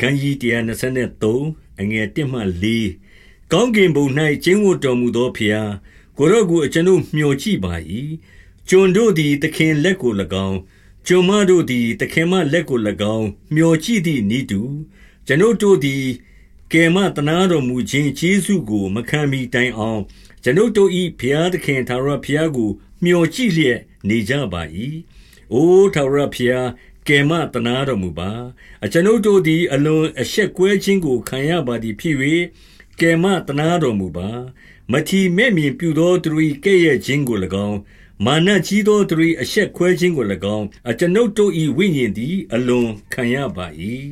ခန်းကြီး123အငယ်1မှ4ကောင်းကင်ဘုံ၌ကျင်းဝတ်တော်မူသောဖျားကိုရော့ကိုအကျွန်ုပ်မျှော်ကြည့်ပါ၏ကျွန်တို့သည်သခင်လက်ကို၎င်းကျွန်မတို့သည်သခင်မလက်ကို၎င်းမျှော်ကြည့်သည့်ဤတူကျွန်ုပ်တို့သည်ကယ်မတနာတော်မူခြင်းကျေးဇူးကို မခံမီတိုင်အောင်ကျွန်ုပ်တို့၏ဘုရားသခင်သာရဘုရားကိုမျှော်ကြည့်လျက်နေကြပါ၏အိုထာဝရဘုရား ကယ်မတနာတော်မူပါ အကျွန်ုပ်တို့သည် အလွန်အရှက်ကွဲခြင်းကို ခံရပါသည်ဖြစ်၍ကယ်မတနာတော်မူပါ မထီမဲ့မြင်ပြုသောသူ၏ကဲ့ရဲ့ခြင်းကို၎င်း မာနကြီးသောသူ၏အရှက်ခွဲခြင်းကို၎င်း အကျွန်ုပ်တို့၏ဝိညာဉ်သည် အလွန်ခံရပါ၏